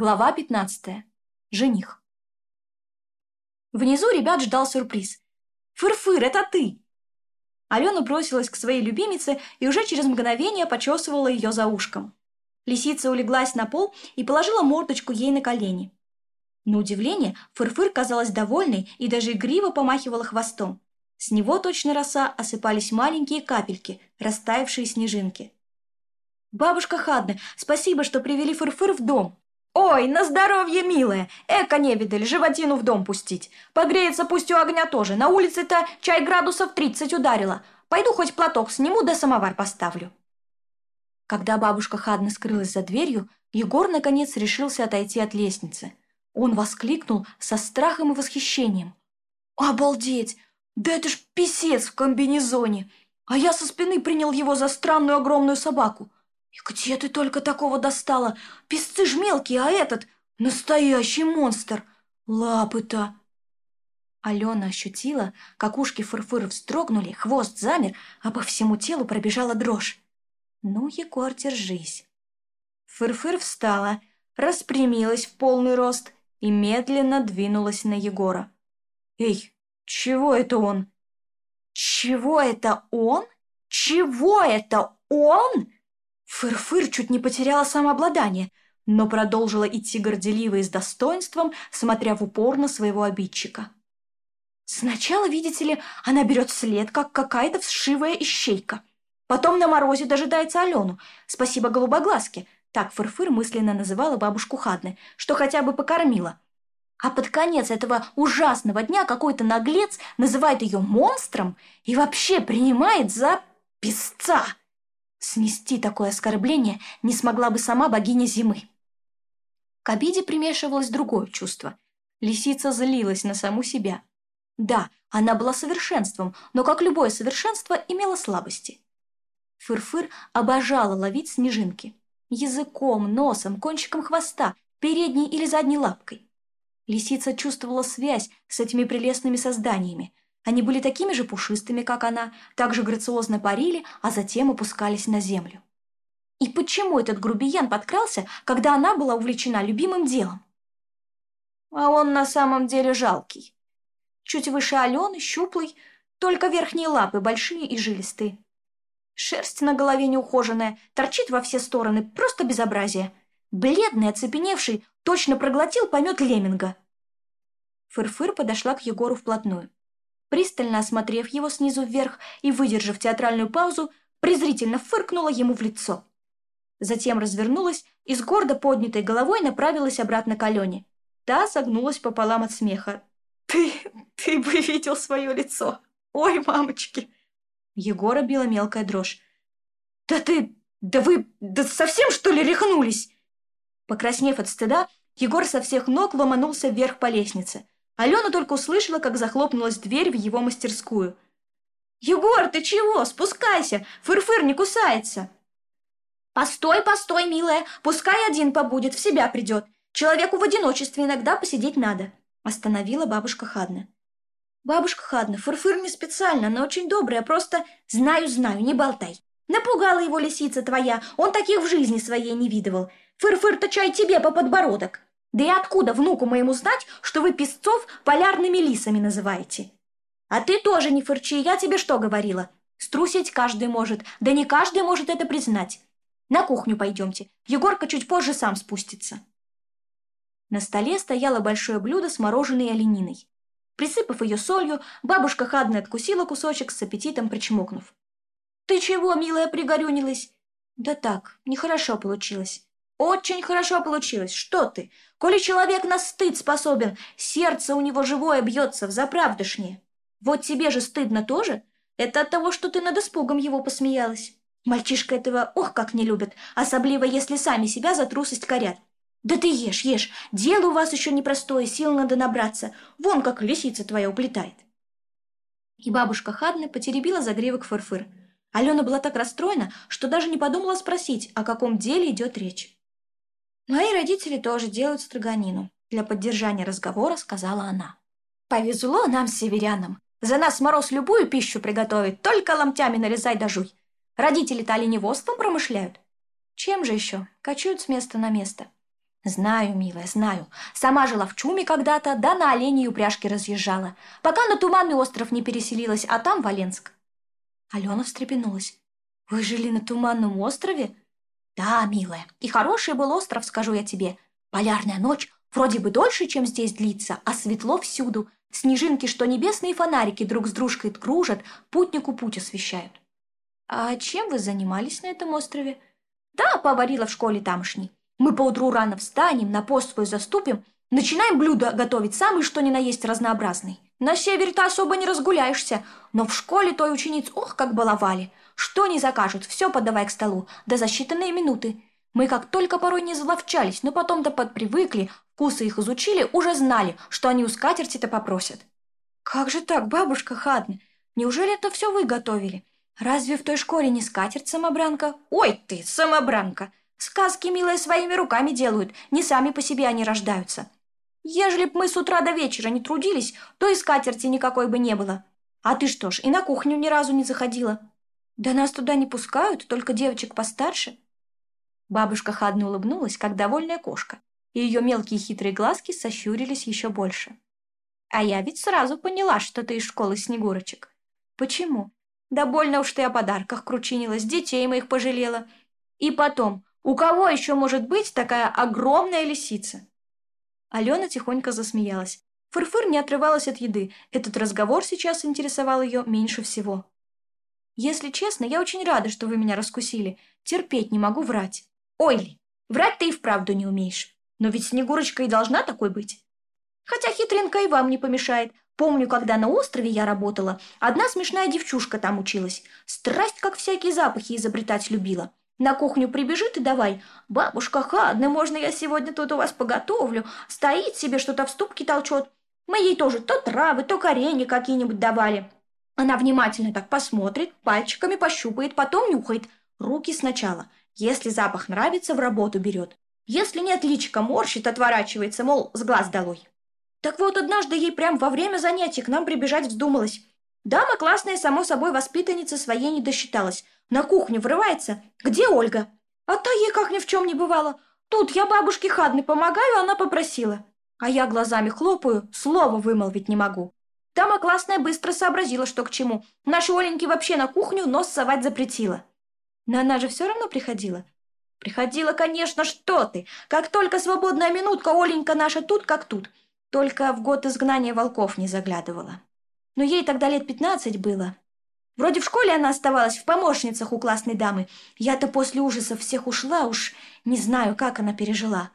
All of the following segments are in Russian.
Глава 15. Жених. Внизу ребят ждал сюрприз. «Фыр-фыр, это ты!» Алена бросилась к своей любимице и уже через мгновение почесывала ее за ушком. Лисица улеглась на пол и положила мордочку ей на колени. На удивление Фыр-фыр казалась довольной и даже игриво помахивала хвостом. С него точно роса осыпались маленькие капельки, растаявшие снежинки. «Бабушка Хадны, спасибо, что привели Фыр-фыр в дом!» Ой, на здоровье, милая! Эко невидаль, животину в дом пустить. Погреется пусть у огня тоже. На улице-то чай градусов 30 ударила. Пойду хоть платок сниму да самовар поставлю. Когда бабушка хадно скрылась за дверью, Егор наконец решился отойти от лестницы. Он воскликнул со страхом и восхищением. «Обалдеть! Да это ж писец в комбинезоне! А я со спины принял его за странную огромную собаку. И где ты только такого достала? Песцы ж мелкие, а этот настоящий монстр. Лапы-то. Алена ощутила, как ушки фырфыр вздрогнули, хвост замер, а по всему телу пробежала дрожь. Ну, Егор, держись. Фырфыр встала, распрямилась в полный рост и медленно двинулась на Егора. «Эй, чего это он?» «Чего это он? Чего это он?» Фыр-фыр чуть не потеряла самообладание, но продолжила идти горделиво и с достоинством, смотря в упор на своего обидчика. Сначала, видите ли, она берет след, как какая-то вшивая ищейка. Потом на морозе дожидается Алену. Спасибо голубоглазке. Так Фырфыр мысленно называла бабушку Хадны, что хотя бы покормила. А под конец этого ужасного дня какой-то наглец называет ее монстром и вообще принимает за песца. Снести такое оскорбление не смогла бы сама богиня зимы. К обиде примешивалось другое чувство. Лисица злилась на саму себя. Да, она была совершенством, но, как любое совершенство, имела слабости. Фырфыр обожала ловить снежинки. Языком, носом, кончиком хвоста, передней или задней лапкой. Лисица чувствовала связь с этими прелестными созданиями – они были такими же пушистыми, как она, также грациозно парили, а затем опускались на землю. И почему этот грубиян подкрался, когда она была увлечена любимым делом? А он на самом деле жалкий. Чуть выше Алены, щуплый, только верхние лапы большие и жилистые. Шерсть на голове неухоженная, торчит во все стороны, просто безобразие. Бледный, оцепеневший, точно проглотил помет лемминга. Фырфыр подошла к Егору вплотную пристально осмотрев его снизу вверх и выдержав театральную паузу, презрительно фыркнула ему в лицо. Затем развернулась и с гордо поднятой головой направилась обратно к Алене. Та согнулась пополам от смеха. «Ты... ты бы видел свое лицо! Ой, мамочки!» Егора била мелкая дрожь. «Да ты... да вы... да совсем, что ли, рехнулись?» Покраснев от стыда, Егор со всех ног ломанулся вверх по лестнице – Алена только услышала, как захлопнулась дверь в его мастерскую. «Егор, ты чего? Спускайся! Фырфыр не кусается!» «Постой, постой, милая! Пускай один побудет, в себя придет! Человеку в одиночестве иногда посидеть надо!» Остановила бабушка Хадна. «Бабушка Хадна, фырфыр не специально, она очень добрая, просто знаю-знаю, не болтай!» «Напугала его лисица твоя, он таких в жизни своей не видывал! Фырфыр-то чай тебе по подбородок!» Да и откуда внуку моему знать, что вы песцов полярными лисами называете? А ты тоже не фырчи, я тебе что говорила? Струсить каждый может, да не каждый может это признать. На кухню пойдемте, Егорка чуть позже сам спустится. На столе стояло большое блюдо с мороженой олениной. Присыпав ее солью, бабушка хадно откусила кусочек с аппетитом, причмокнув. «Ты чего, милая, пригорюнилась?» «Да так, нехорошо получилось. Очень хорошо получилось, что ты? Коли человек на стыд способен, сердце у него живое бьется, в взаправдышнее. Вот тебе же стыдно тоже? Это от того, что ты над испугом его посмеялась. Мальчишка этого ох как не любит, особливо если сами себя за трусость корят. Да ты ешь, ешь, дело у вас еще непростое, сил надо набраться. Вон как лисица твоя уплетает. И бабушка Хадны потеребила загривок фырфыр. Алена была так расстроена, что даже не подумала спросить, о каком деле идет речь. «Мои родители тоже делают строганину», — для поддержания разговора сказала она. «Повезло нам, северянам. За нас мороз любую пищу приготовит, только ломтями нарезай да жуй. Родители-то оленеводством промышляют. Чем же еще? Качают с места на место». «Знаю, милая, знаю. Сама жила в чуме когда-то, да на оленей упряжки разъезжала, пока на Туманный остров не переселилась, а там Валенск». Алена встрепенулась. «Вы жили на Туманном острове? Да, милая, и хороший был остров, скажу я тебе. Полярная ночь вроде бы дольше, чем здесь длится, а светло всюду. Снежинки, что небесные фонарики друг с дружкой кружат, путнику путь освещают. А чем вы занимались на этом острове? Да, поварила в школе тамошней. Мы поутру рано встанем, на пост свой заступим, начинаем блюдо готовить самый что ни на есть разнообразный. На севере-то особо не разгуляешься, но в школе той учениц ох, как баловали – что не закажут, все подавай к столу, да за минуты. Мы как только порой не зловчались, но потом-то подпривыкли, вкусы их изучили, уже знали, что они у скатерти-то попросят. Как же так, бабушка хадны? Неужели это все вы готовили? Разве в той школе не скатерть самобранка? Ой ты, самобранка! Сказки милые своими руками делают, не сами по себе они рождаются. Ежели б мы с утра до вечера не трудились, то и скатерти никакой бы не было. А ты что ж, и на кухню ни разу не заходила? Да нас туда не пускают, только девочек постарше. Бабушка хадно улыбнулась, как довольная кошка, и ее мелкие хитрые глазки сощурились еще больше. А я ведь сразу поняла, что ты из школы Снегурочек. Почему? Да больно уж ты о подарках кручинилась, детей моих пожалела. И потом, у кого еще может быть такая огромная лисица? Алена тихонько засмеялась. Фырфыр не отрывалась от еды. Этот разговор сейчас интересовал ее меньше всего. Если честно, я очень рада, что вы меня раскусили. Терпеть не могу врать. Ойли, врать ты и вправду не умеешь. Но ведь Снегурочка и должна такой быть. Хотя хитринка и вам не помешает. Помню, когда на острове я работала, одна смешная девчушка там училась. Страсть, как всякие запахи, изобретать любила. На кухню прибежит и давай. «Бабушка Хадна, можно я сегодня тут у вас поготовлю?» Стоит себе, что-то в ступке толчет. Мы ей тоже то травы, то коренья какие-нибудь давали. Она внимательно так посмотрит, пальчиками пощупает, потом нюхает. Руки сначала. Если запах нравится, в работу берет. Если нет, личка морщит, отворачивается, мол, с глаз долой. Так вот, однажды ей прям во время занятий к нам прибежать вздумалась. Дама классная, само собой, воспитанница своей не досчиталась. На кухню врывается. Где Ольга? А то ей как ни в чем не бывало. Тут я бабушке хадны помогаю, она попросила. А я глазами хлопаю, слова вымолвить не могу. Тама классная быстро сообразила, что к чему. Наши Оленьки вообще на кухню нос совать запретила. Но она же все равно приходила. Приходила, конечно, что ты. Как только свободная минутка, Оленька наша тут как тут. Только в год изгнания волков не заглядывала. Но ей тогда лет пятнадцать было. Вроде в школе она оставалась в помощницах у классной дамы. Я-то после ужасов всех ушла, уж не знаю, как она пережила.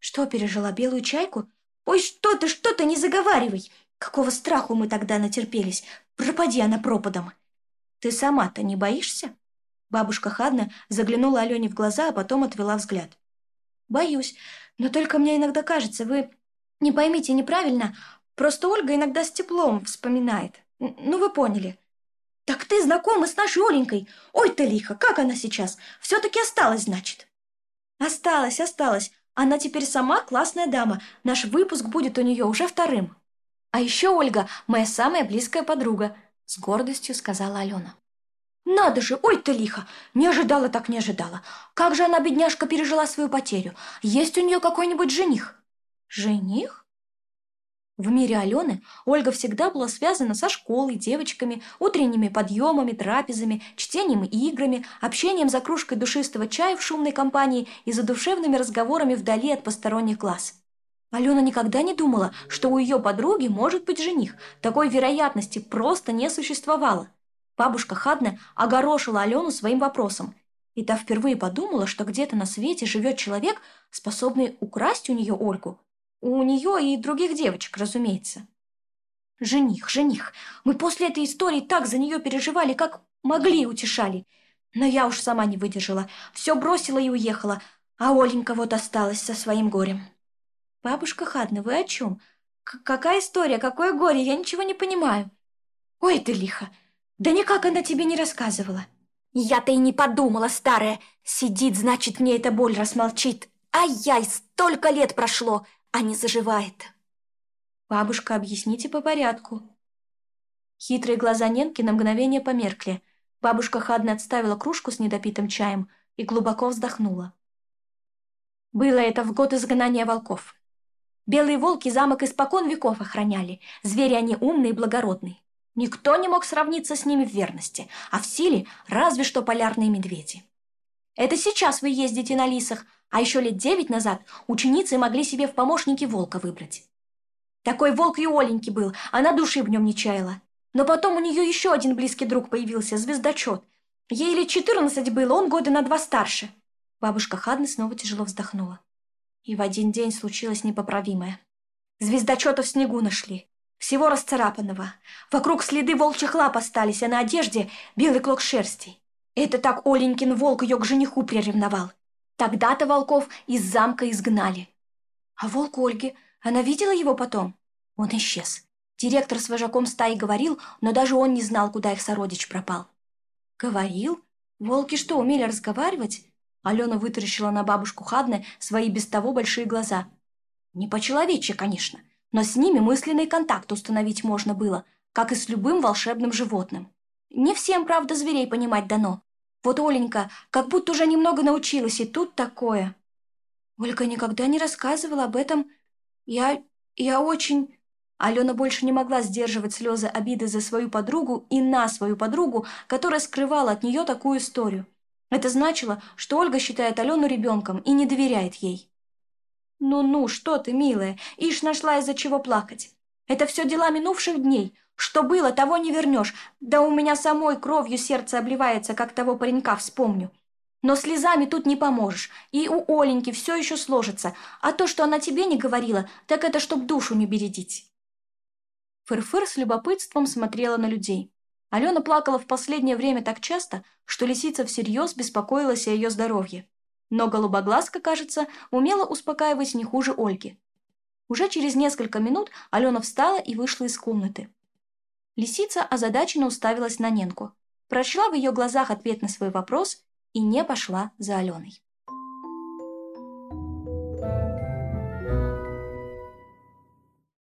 Что пережила, белую чайку? Ой, что ты, что ты, не заговаривай!» Какого страху мы тогда натерпелись? Пропади а она пропадом. Ты сама-то не боишься? Бабушка Хадна заглянула Алене в глаза, а потом отвела взгляд. Боюсь, но только мне иногда кажется, вы не поймите неправильно, просто Ольга иногда с теплом вспоминает. Ну, вы поняли. Так ты знакома с нашей Оленькой? Ой ты лихо, как она сейчас? Все-таки осталась, значит. Осталась, осталась. Она теперь сама классная дама. Наш выпуск будет у нее уже вторым. «А еще Ольга – моя самая близкая подруга», – с гордостью сказала Алена. «Надо же, ой ты лихо! Не ожидала так не ожидала. Как же она, бедняжка, пережила свою потерю? Есть у нее какой-нибудь жених?» «Жених?» В мире Алены Ольга всегда была связана со школой, девочками, утренними подъемами, трапезами, чтением и играми, общением за кружкой душистого чая в шумной компании и задушевными разговорами вдали от посторонних глаз – Алена никогда не думала, что у ее подруги может быть жених. Такой вероятности просто не существовало. Бабушка Хадна огорошила Алену своим вопросом. И та впервые подумала, что где-то на свете живет человек, способный украсть у нее Ольгу. У нее и других девочек, разумеется. «Жених, жених, мы после этой истории так за нее переживали, как могли и утешали. Но я уж сама не выдержала, все бросила и уехала, а Оленька вот осталась со своим горем». «Бабушка Хадна, вы о чем? К какая история? Какое горе? Я ничего не понимаю». «Ой, ты лихо! Да никак она тебе не рассказывала». «Я-то и не подумала, старая! Сидит, значит, мне эта боль расмолчит. Ай-яй, столько лет прошло, а не заживает». «Бабушка, объясните по порядку». Хитрые глаза Ненки на мгновение померкли. Бабушка Хадна отставила кружку с недопитым чаем и глубоко вздохнула. Было это в год изгнания волков. Белые волки замок испокон веков охраняли. Звери они умные и благородные. Никто не мог сравниться с ними в верности, а в силе разве что полярные медведи. Это сейчас вы ездите на лисах, а еще лет девять назад ученицы могли себе в помощники волка выбрать. Такой волк и Оленьки был, она души в нем не чаяла. Но потом у нее еще один близкий друг появился, звездочет. Ей лет четырнадцать было, он года на два старше. Бабушка Хадны снова тяжело вздохнула. И в один день случилось непоправимое. Звездочета в снегу нашли. Всего расцарапанного. Вокруг следы волчьих лап остались, а на одежде белый клок шерсти. Это так Оленькин волк ее к жениху приревновал. Тогда-то волков из замка изгнали. А волк Ольги, она видела его потом? Он исчез. Директор с вожаком стаи говорил, но даже он не знал, куда их сородич пропал. Говорил? Волки что, умели разговаривать? Алена вытаращила на бабушку Хадны свои без того большие глаза. Не по-человечье, конечно, но с ними мысленный контакт установить можно было, как и с любым волшебным животным. Не всем, правда, зверей понимать дано. Вот Оленька как будто уже немного научилась, и тут такое. Ольга никогда не рассказывала об этом. Я... я очень... Алена больше не могла сдерживать слезы обиды за свою подругу и на свою подругу, которая скрывала от нее такую историю. Это значило, что Ольга считает Алену ребенком и не доверяет ей. «Ну-ну, что ты, милая, ишь нашла из-за чего плакать. Это все дела минувших дней. Что было, того не вернешь. Да у меня самой кровью сердце обливается, как того паренька вспомню. Но слезами тут не поможешь, и у Оленьки все еще сложится. А то, что она тебе не говорила, так это чтоб душу не бередить». Фырфыр -фыр с любопытством смотрела на людей. Алена плакала в последнее время так часто, что лисица всерьез беспокоилась о ее здоровье. Но голубоглазка, кажется, умела успокаивать не хуже Ольги. Уже через несколько минут Алена встала и вышла из комнаты. Лисица озадаченно уставилась на Ненку, прочла в ее глазах ответ на свой вопрос и не пошла за Аленой.